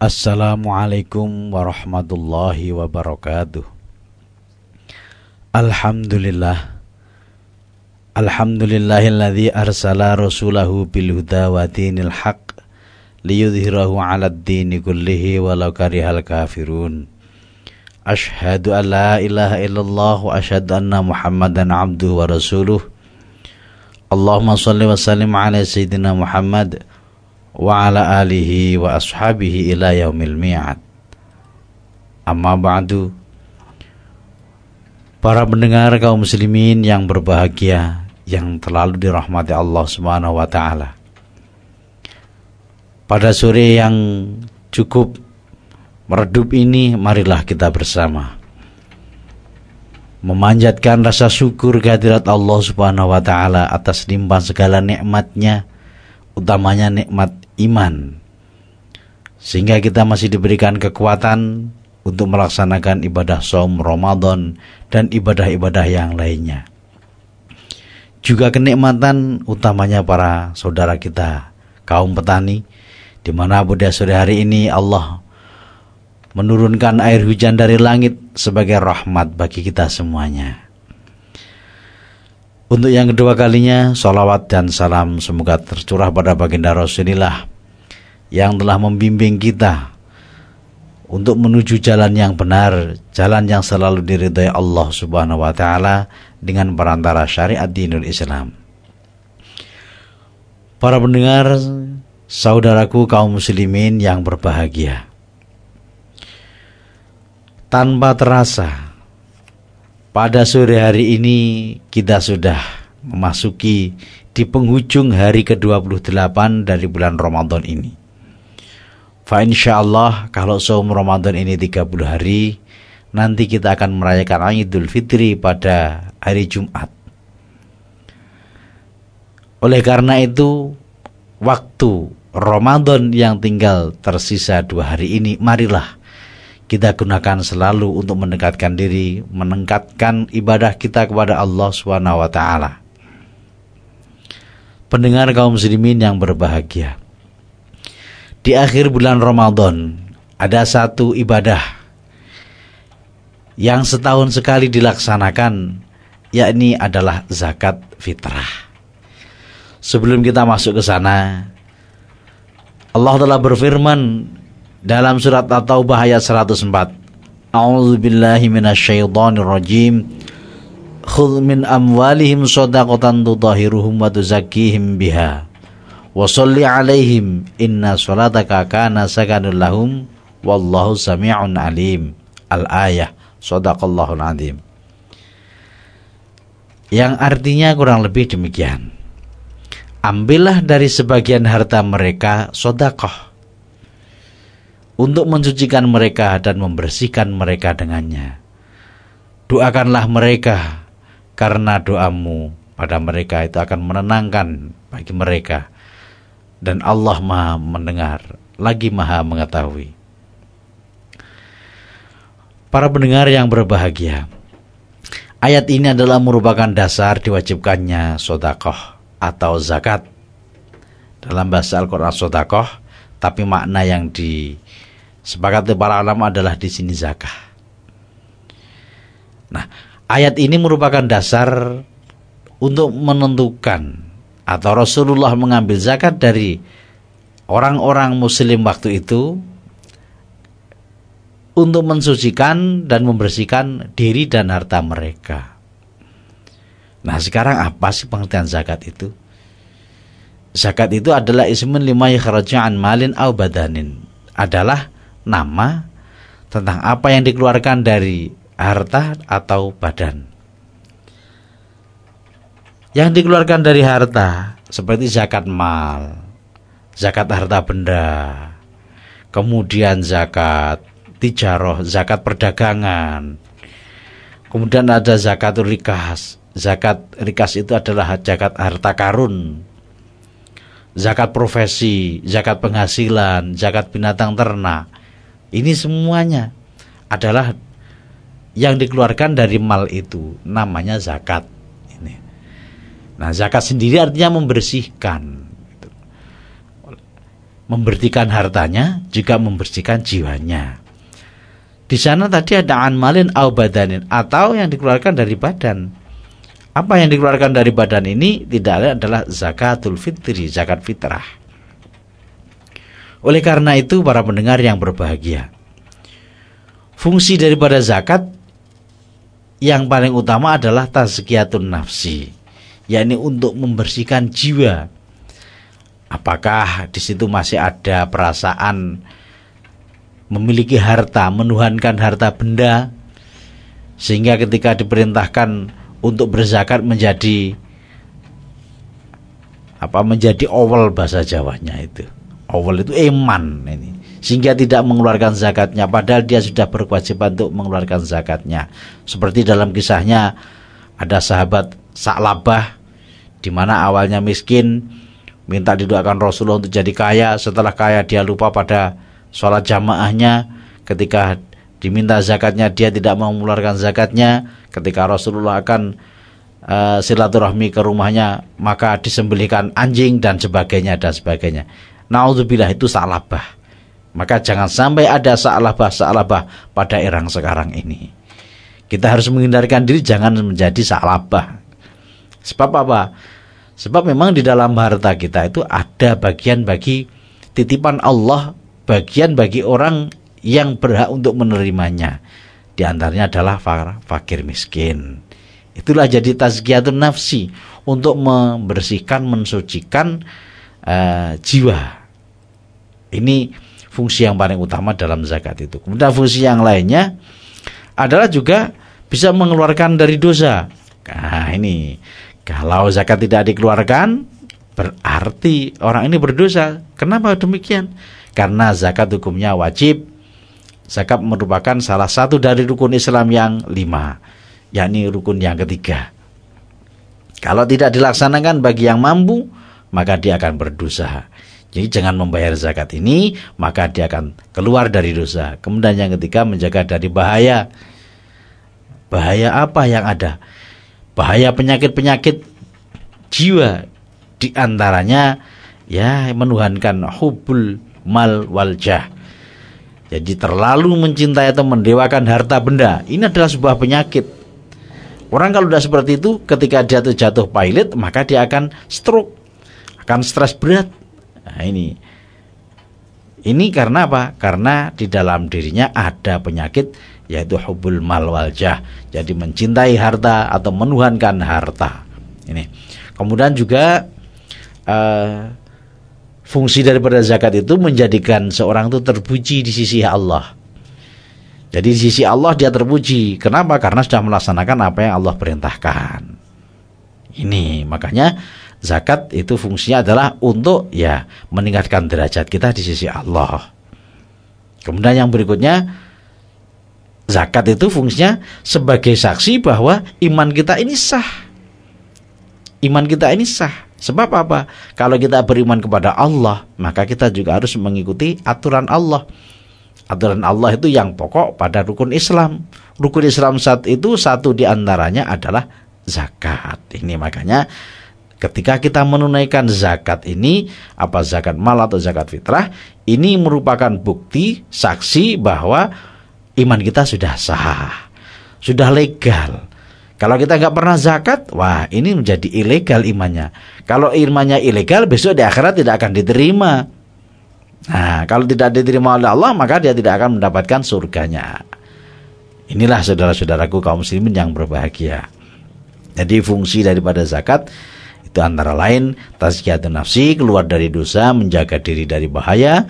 Assalamualaikum warahmatullahi wabarakatuh. Alhamdulillah. Alhamdulillahilladzi arsala rasulahu bil huda wa dinil haq liyudhhirahu 'ala ad-dini kullihi walau karihal kafirun. Ashhadu an la ilaha illallah wa ashhadu anna Muhammadan 'abduhu wa rasuluh. Allahumma salli wa sallim ala sayyidina Muhammad wa ala alihi wa ashabihi ila yaumil mi'ad. Amma ba'du. Para pendengar kaum muslimin yang berbahagia yang terlalu dirahmati Allah Subhanahu wa taala. Pada sore yang cukup meredup ini marilah kita bersama memanjatkan rasa syukur kehadirat Allah Subhanahu wa taala atas limpahan segala nikmatnya utamanya nikmat iman sehingga kita masih diberikan kekuatan untuk melaksanakan ibadah saum Ramadan dan ibadah-ibadah yang lainnya. Juga kenikmatan utamanya para saudara kita kaum petani di mana pada sore hari ini Allah menurunkan air hujan dari langit sebagai rahmat bagi kita semuanya. Untuk yang kedua kalinya, salawat dan salam semoga tercurah pada baginda Rasulullah yang telah membimbing kita untuk menuju jalan yang benar, jalan yang selalu diridhai Allah Subhanahu wa taala dengan perantara syariat dinul Islam. Para pendengar, saudaraku kaum muslimin yang berbahagia. Tanpa terasa pada sore hari ini kita sudah memasuki di penghujung hari ke-28 dari bulan Ramadan ini. Fa insya Allah kalau saum Ramadan ini 30 hari, nanti kita akan merayakan Idul Fitri pada hari Jumat. Oleh karena itu, waktu Ramadan yang tinggal tersisa dua hari ini, marilah kita gunakan selalu untuk mendekatkan diri, meningkatkan ibadah kita kepada Allah Subhanahu wa taala. Pendengar kaum muslimin yang berbahagia. Di akhir bulan Ramadan ada satu ibadah yang setahun sekali dilaksanakan yakni adalah zakat fitrah. Sebelum kita masuk ke sana, Allah telah berfirman dalam surat At-Taubah ayat 104 A'udzu billahi minasyaitonir rajim. Khudh min amwalihim shadaqatan tudahiruhum wa tuzakkihim biha wa sholli alaihim inna sholataka kana sakanul lahum wallahu sami'un alim. Al-ayah Sadaqallahul azim. Yang artinya kurang lebih demikian. Ambillah dari sebagian harta mereka sodakoh untuk mensucikan mereka dan membersihkan mereka dengannya. Doakanlah mereka karena doamu pada mereka itu akan menenangkan bagi mereka dan Allah Maha mendengar lagi Maha mengetahui. Para pendengar yang berbahagia, ayat ini adalah merupakan dasar diwajibkannya sodakoh atau zakat. Dalam bahasa Al-Quran sodakoh, tapi makna yang di Sepakat para ulama adalah di sini zakah. Nah, ayat ini merupakan dasar untuk menentukan atau Rasulullah mengambil zakat dari orang-orang muslim waktu itu untuk mensucikan dan membersihkan diri dan harta mereka. Nah sekarang apa sih pengertian zakat itu? Zakat itu adalah ismun lima yakhraja'an malin au badanin. Adalah nama tentang apa yang dikeluarkan dari harta atau badan. Yang dikeluarkan dari harta seperti zakat mal, zakat harta benda, kemudian zakat tijaroh, zakat perdagangan, kemudian ada zakat rikas. Zakat rikas itu adalah zakat harta karun, zakat profesi, zakat penghasilan, zakat binatang ternak. Ini semuanya adalah yang dikeluarkan dari mal itu namanya zakat. Nah zakat sendiri artinya membersihkan. membersihkan hartanya juga membersihkan jiwanya. Di sana tadi ada anmalin au badanin atau yang dikeluarkan dari badan. Apa yang dikeluarkan dari badan ini tidak ada adalah zakatul fitri, zakat fitrah. Oleh karena itu para pendengar yang berbahagia, fungsi daripada zakat yang paling utama adalah tazkiyatun nafsi, yakni untuk membersihkan jiwa. Apakah di situ masih ada perasaan memiliki harta, menuhankan harta benda sehingga ketika diperintahkan untuk berzakat menjadi apa menjadi awal bahasa Jawanya itu. Awal itu iman ini. Sehingga tidak mengeluarkan zakatnya padahal dia sudah berkewajiban untuk mengeluarkan zakatnya. Seperti dalam kisahnya ada sahabat Sa'labah di mana awalnya miskin minta didoakan Rasulullah untuk jadi kaya, setelah kaya dia lupa pada sholat jamaahnya. Ketika diminta zakatnya dia tidak mau mengeluarkan zakatnya. Ketika Rasulullah akan uh, silaturahmi ke rumahnya maka disembelihkan anjing dan sebagainya dan sebagainya. Naudzubillah itu salabah maka jangan sampai ada salabah-salabah pada erang sekarang ini. Kita harus menghindarkan diri jangan menjadi salabah sebab apa sebab memang di dalam harta kita itu ada bagian bagi titipan Allah bagian bagi orang yang berhak untuk menerimanya. Di antaranya adalah fakir miskin. Itulah jadi tazkiyatun nafsi untuk membersihkan, mensucikan uh, jiwa. Ini fungsi yang paling utama dalam zakat itu. Kemudian fungsi yang lainnya adalah juga bisa mengeluarkan dari dosa. Nah, ini kalau zakat tidak dikeluarkan berarti orang ini berdosa. Kenapa demikian? karena zakat hukumnya wajib. Zakat merupakan salah satu dari rukun Islam yang lima, yakni rukun yang ketiga. Kalau tidak dilaksanakan bagi yang mampu, maka dia akan berdosa. Jadi jangan membayar zakat ini, maka dia akan keluar dari dosa. Kemudian yang ketiga menjaga dari bahaya. Bahaya apa yang ada? Bahaya penyakit-penyakit jiwa di antaranya ya menuhankan hubul mal waljah. Jadi terlalu mencintai atau mendewakan harta benda. Ini adalah sebuah penyakit. Orang kalau sudah seperti itu, ketika dia jatuh pilot, maka dia akan stroke, akan stres berat. Nah, ini ini karena apa? Karena di dalam dirinya ada penyakit yaitu hubul mal waljah. Jadi mencintai harta atau menuhankan harta. Ini. Kemudian juga uh, fungsi daripada zakat itu menjadikan seorang itu terpuji di sisi Allah. Jadi di sisi Allah dia terpuji. Kenapa? Karena sudah melaksanakan apa yang Allah perintahkan. Ini makanya zakat itu fungsinya adalah untuk ya meningkatkan derajat kita di sisi Allah. Kemudian yang berikutnya zakat itu fungsinya sebagai saksi bahwa iman kita ini sah. Iman kita ini sah. Sebab apa? Kalau kita beriman kepada Allah, maka kita juga harus mengikuti aturan Allah. Aturan Allah itu yang pokok pada rukun Islam. Rukun Islam saat itu satu di antaranya adalah zakat. Ini makanya ketika kita menunaikan zakat ini, apa zakat mal atau zakat fitrah, ini merupakan bukti saksi bahwa iman kita sudah sah, sudah legal kalau kita nggak pernah zakat, wah ini menjadi ilegal imannya. Kalau imannya ilegal, besok di akhirat tidak akan diterima. Nah, kalau tidak diterima oleh Allah, maka dia tidak akan mendapatkan surganya. Inilah saudara-saudaraku kaum muslimin yang berbahagia. Jadi fungsi daripada zakat itu antara lain tazkiyatun nafsi, keluar dari dosa, menjaga diri dari bahaya,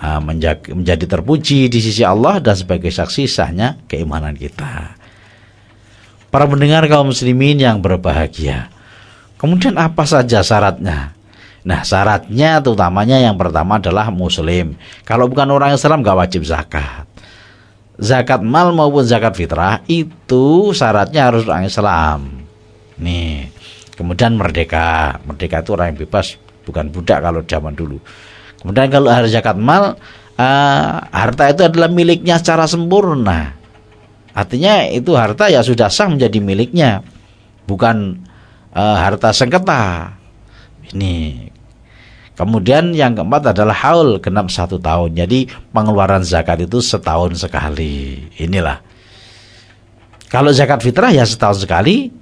ah, menjadi terpuji di sisi Allah dan sebagai saksi sahnya keimanan kita para pendengar kaum muslimin yang berbahagia. Kemudian apa saja syaratnya? Nah syaratnya terutamanya yang pertama adalah muslim. Kalau bukan orang Islam gak wajib zakat. Zakat mal maupun zakat fitrah itu syaratnya harus orang Islam. Nih, kemudian merdeka. Merdeka itu orang yang bebas, bukan budak kalau zaman dulu. Kemudian kalau harus zakat mal, uh, harta itu adalah miliknya secara sempurna. Artinya itu harta ya sudah sah menjadi miliknya, bukan uh, harta sengketa. Ini Kemudian yang keempat adalah haul genap satu tahun. Jadi pengeluaran zakat itu setahun sekali. Inilah. Kalau zakat fitrah ya setahun sekali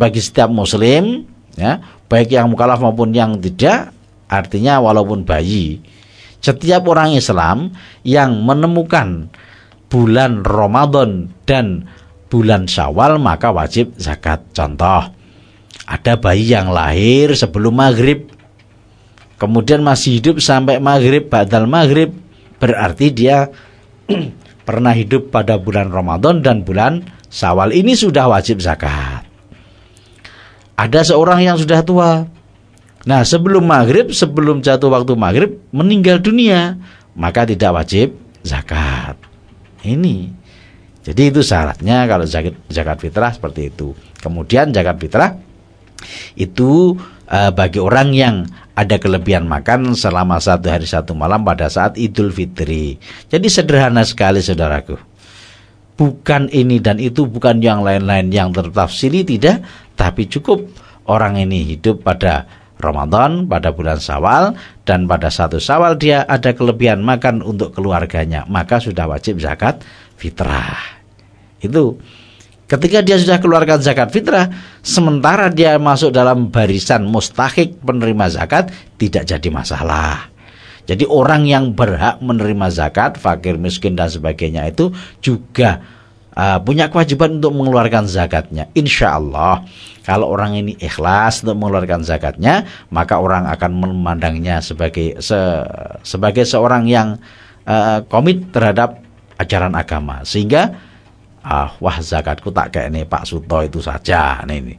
bagi setiap muslim ya, baik yang mukallaf maupun yang tidak, artinya walaupun bayi. Setiap orang Islam yang menemukan bulan Ramadan dan bulan Syawal maka wajib zakat. Contoh, ada bayi yang lahir sebelum maghrib kemudian masih hidup sampai maghrib badal maghrib berarti dia pernah hidup pada bulan Ramadan dan bulan Sawal ini sudah wajib zakat. Ada seorang yang sudah tua. Nah sebelum maghrib, sebelum jatuh waktu maghrib meninggal dunia, maka tidak wajib zakat. Ini. Jadi itu syaratnya kalau zakat, zakat fitrah seperti itu. Kemudian zakat fitrah itu uh, bagi orang yang ada kelebihan makan selama satu hari satu malam pada saat Idul Fitri. Jadi sederhana sekali saudaraku. Bukan ini dan itu, bukan yang lain-lain yang tertafsiri tidak, tapi cukup orang ini hidup pada Ramadan pada bulan Sawal dan pada satu Sawal dia ada kelebihan makan untuk keluarganya, maka sudah wajib zakat fitrah. Itu Ketika dia sudah keluarkan zakat fitrah, sementara dia masuk dalam barisan mustahik penerima zakat, tidak jadi masalah. Jadi orang yang berhak menerima zakat, fakir, miskin dan sebagainya itu juga uh, punya kewajiban untuk mengeluarkan zakatnya. Insya Allah, kalau orang ini ikhlas untuk mengeluarkan zakatnya, maka orang akan memandangnya sebagai se, sebagai seorang yang uh, komit terhadap ajaran agama, sehingga ah wah zakatku tak kayak ini Pak Suto itu saja nah ini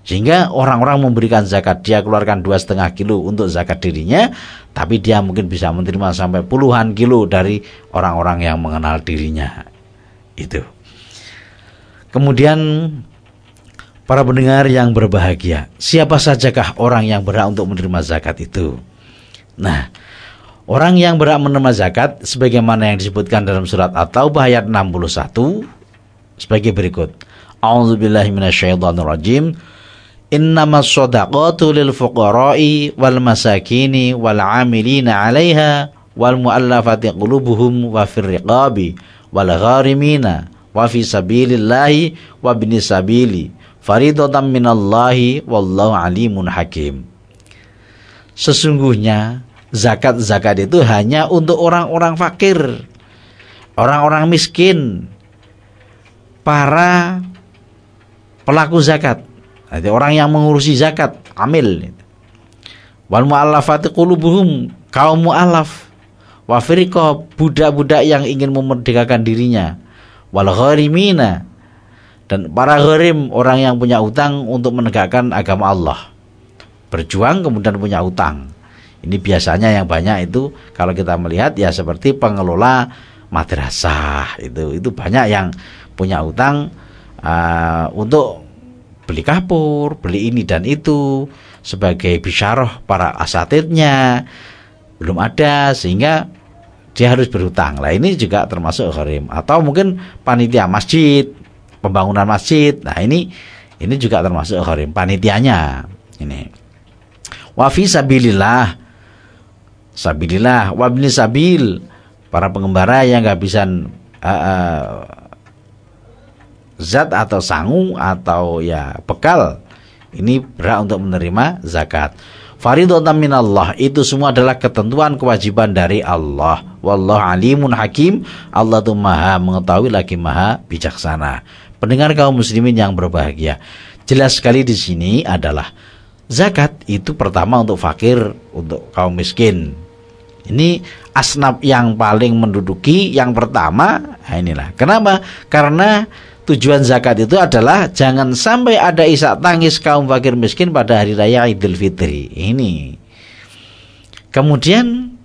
sehingga orang-orang memberikan zakat dia keluarkan dua setengah kilo untuk zakat dirinya tapi dia mungkin bisa menerima sampai puluhan kilo dari orang-orang yang mengenal dirinya. Itu kemudian para pendengar yang berbahagia siapa sajakah orang yang berhak untuk menerima zakat itu nah Orang yang berhak menerima zakat sebagaimana yang disebutkan dalam surat At-Taubah ayat 61 sebagai berikut. A'udzubillahi minasyaitonirrajim. Innamas shadaqatu lil fuqara'i wal masakini wal 'amilina 'alaiha wal mu'allafati qulubuhum wa fir riqabi wal gharimina wa fi sabilillahi wa bini sabili faridatan minallahi wallahu alimun hakim. Sesungguhnya zakat-zakat itu hanya untuk orang-orang fakir, orang-orang miskin, para pelaku zakat. Jadi orang yang mengurusi zakat, amil. Wal mu'allafati qulubuhum, kaum mu'allaf. Wa budak-budak yang ingin memerdekakan dirinya. Wal gharimina dan para gharim, orang yang punya utang untuk menegakkan agama Allah. Berjuang kemudian punya utang. Ini biasanya yang banyak itu kalau kita melihat ya seperti pengelola madrasah itu itu banyak yang punya utang uh, untuk beli kapur, beli ini dan itu sebagai bisyarah para asatidnya belum ada sehingga dia harus berhutang. Lah ini juga termasuk gharim atau mungkin panitia masjid, pembangunan masjid. Nah, ini ini juga termasuk gharim panitianya. Ini. Wa fi sabilillah. Sabilillah sabil para pengembara yang kehabisan uh, uh, zat atau sangu atau ya bekal ini berhak untuk menerima zakat. Faridatan minallah itu semua adalah ketentuan kewajiban dari Allah. Wallahu alimun hakim. Allah itu maha mengetahui lagi maha bijaksana. Pendengar kaum muslimin yang berbahagia. Jelas sekali di sini adalah zakat itu pertama untuk fakir, untuk kaum miskin. Ini asnaf yang paling menduduki yang pertama. Inilah. Kenapa? Karena tujuan zakat itu adalah jangan sampai ada isak tangis kaum fakir miskin pada hari raya Idul Fitri. Ini. Kemudian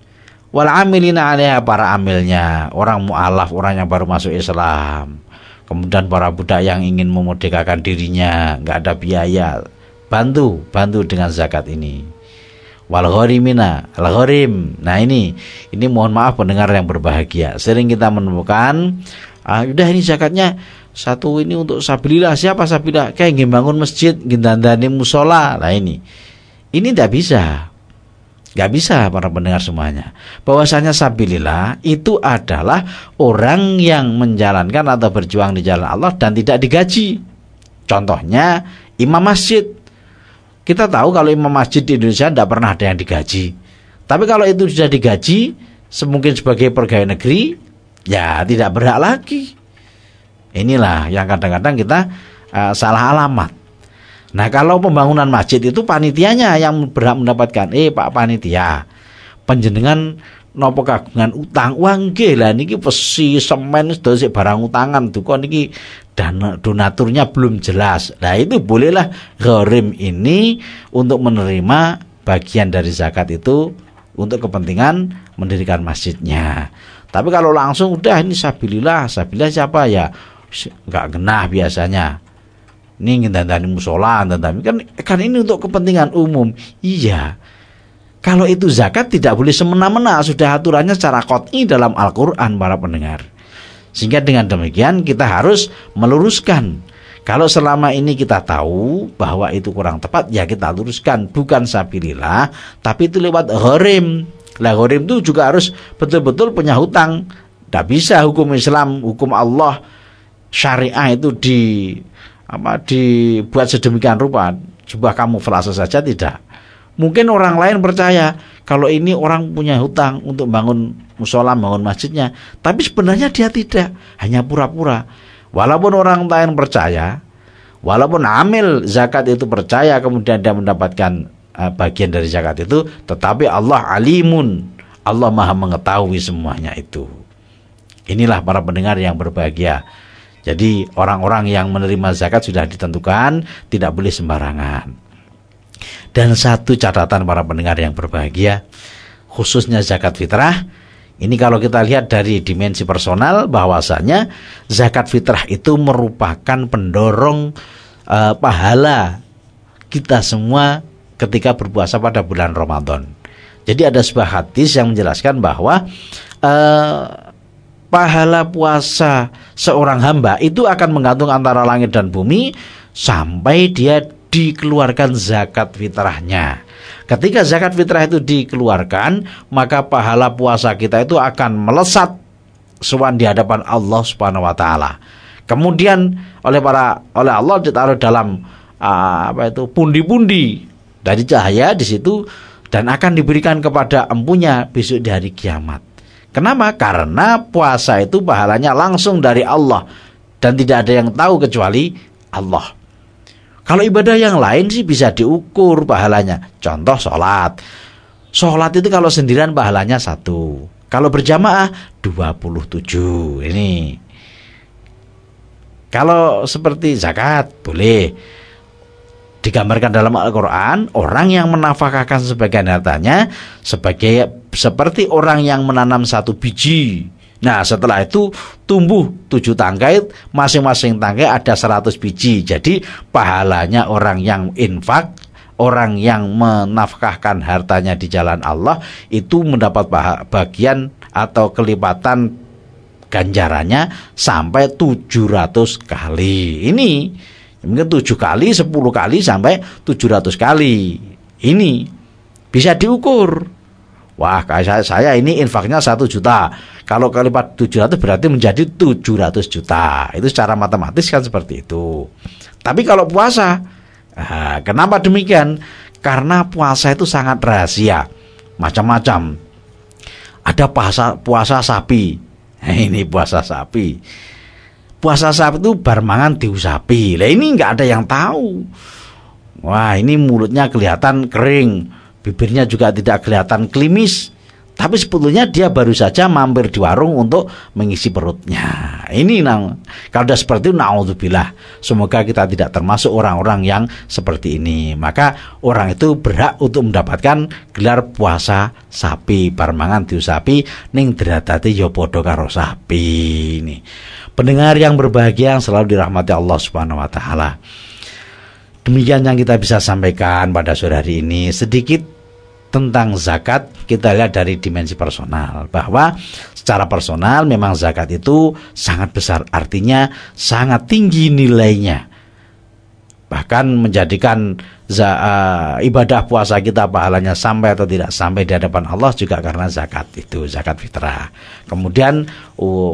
wal amilina alaiha para amilnya, orang mualaf, orang yang baru masuk Islam. Kemudian para budak yang ingin memerdekakan dirinya, nggak ada biaya, bantu, bantu dengan zakat ini. Wal gharimina, al gharim. Nah ini, ini mohon maaf pendengar yang berbahagia. Sering kita menemukan, ah, udah ini zakatnya satu ini untuk sabilillah siapa sabilillah kayak bangun masjid gindandani musola lah ini ini tidak bisa Gak bisa para pendengar semuanya. Bahwasanya sabilillah itu adalah orang yang menjalankan atau berjuang di jalan Allah dan tidak digaji. Contohnya imam masjid. Kita tahu kalau imam masjid di Indonesia tidak pernah ada yang digaji. Tapi kalau itu sudah digaji, semungkin sebagai pegawai negeri, ya tidak berhak lagi. Inilah yang kadang-kadang kita uh, salah alamat. Nah kalau pembangunan masjid itu panitianya yang berhak mendapatkan eh Pak panitia penjenengan nopo kagungan utang uang lah niki pesi semen sedaya barang utangan tuh kok niki dana donaturnya belum jelas. Nah itu bolehlah gharim ini untuk menerima bagian dari zakat itu untuk kepentingan mendirikan masjidnya. Tapi kalau langsung udah ini sabilillah, sabilillah siapa ya? nggak genah biasanya ini ngintandani musola ngintandani kan kan ini untuk kepentingan umum. Iya. Kalau itu zakat tidak boleh semena-mena. Sudah aturannya secara kot'i dalam Al-Quran para pendengar. Sehingga dengan demikian kita harus meluruskan. Kalau selama ini kita tahu bahwa itu kurang tepat ya kita luruskan. Bukan sabilillah tapi itu lewat horim lah horim itu juga harus betul-betul punya hutang. Tidak bisa hukum Islam hukum Allah syariah itu di apa dibuat sedemikian rupa sebuah kamuflase saja tidak. Mungkin orang lain percaya kalau ini orang punya hutang untuk bangun musola bangun masjidnya. Tapi sebenarnya dia tidak hanya pura-pura. Walaupun orang lain percaya walaupun amil zakat itu percaya kemudian dia mendapatkan uh, bagian dari zakat itu tetapi Allah alimun Allah maha mengetahui semuanya itu. Inilah para pendengar yang berbahagia jadi orang-orang yang menerima zakat sudah ditentukan tidak boleh sembarangan. Dan satu catatan para pendengar yang berbahagia, khususnya zakat fitrah, ini kalau kita lihat dari dimensi personal bahwasanya zakat fitrah itu merupakan pendorong uh, pahala kita semua ketika berpuasa pada bulan Ramadan. Jadi ada sebuah hadis yang menjelaskan bahwa uh, pahala puasa seorang hamba itu akan menggantung antara langit dan bumi sampai dia dikeluarkan zakat fitrahnya. Ketika zakat fitrah itu dikeluarkan, maka pahala puasa kita itu akan melesat sewan di hadapan Allah Subhanahu wa taala. Kemudian oleh para oleh Allah ditaruh dalam uh, apa itu pundi-pundi dari cahaya di situ dan akan diberikan kepada empunya besok di hari kiamat. Kenapa? Karena puasa itu pahalanya langsung dari Allah dan tidak ada yang tahu kecuali Allah. Kalau ibadah yang lain sih bisa diukur pahalanya. Contoh sholat. Sholat itu kalau sendirian pahalanya satu. Kalau berjamaah 27. Ini. Kalau seperti zakat boleh digambarkan dalam Al-Quran orang yang menafkahkan sebagian hartanya sebagai seperti orang yang menanam satu biji Nah setelah itu tumbuh tujuh tangkai Masing-masing tangkai ada seratus biji Jadi pahalanya orang yang infak Orang yang menafkahkan hartanya di jalan Allah Itu mendapat bagian atau kelipatan ganjarannya Sampai tujuh ratus kali Ini mungkin tujuh kali, sepuluh kali sampai tujuh ratus kali. Ini bisa diukur. Wah, kayak saya, ini infaknya satu juta. Kalau kalipat ratus berarti menjadi tujuh ratus juta. Itu secara matematis kan seperti itu. Tapi kalau puasa, nah, kenapa demikian? Karena puasa itu sangat rahasia. Macam-macam. Ada puasa puasa sapi. Nah, ini puasa sapi puasa sapi itu bar mangan diusapi. Lah ini nggak ada yang tahu. Wah, ini mulutnya kelihatan kering, bibirnya juga tidak kelihatan klimis. Tapi sebetulnya dia baru saja mampir di warung untuk mengisi perutnya. Ini nang kalau sudah seperti itu naudzubillah. Semoga kita tidak termasuk orang-orang yang seperti ini. Maka orang itu berhak untuk mendapatkan gelar puasa sapi, parmangan diusapi ning deradate ya padha karo sapi. Ini. Pendengar yang berbahagia yang selalu dirahmati Allah Subhanahu wa taala. Demikian yang kita bisa sampaikan pada sore hari ini sedikit tentang zakat kita lihat dari dimensi personal bahwa secara personal memang zakat itu sangat besar artinya sangat tinggi nilainya bahkan menjadikan uh, ibadah puasa kita pahalanya sampai atau tidak sampai di hadapan Allah juga karena zakat itu zakat fitrah. Kemudian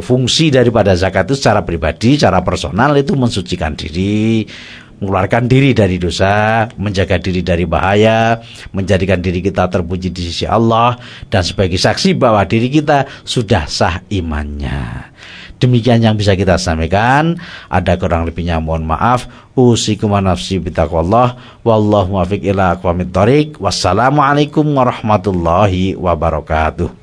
fungsi daripada zakat itu secara pribadi, secara personal itu mensucikan diri, mengeluarkan diri dari dosa, menjaga diri dari bahaya, menjadikan diri kita terpuji di sisi Allah dan sebagai saksi bahwa diri kita sudah sah imannya. Demikian yang bisa kita sampaikan. Ada kurang lebihnya mohon maaf. Usikum nafsi bitaqwallah wallahu muwaffiq ila aqwamit thoriq. Wassalamualaikum warahmatullahi wabarakatuh.